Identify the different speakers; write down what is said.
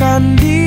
Speaker 1: akan di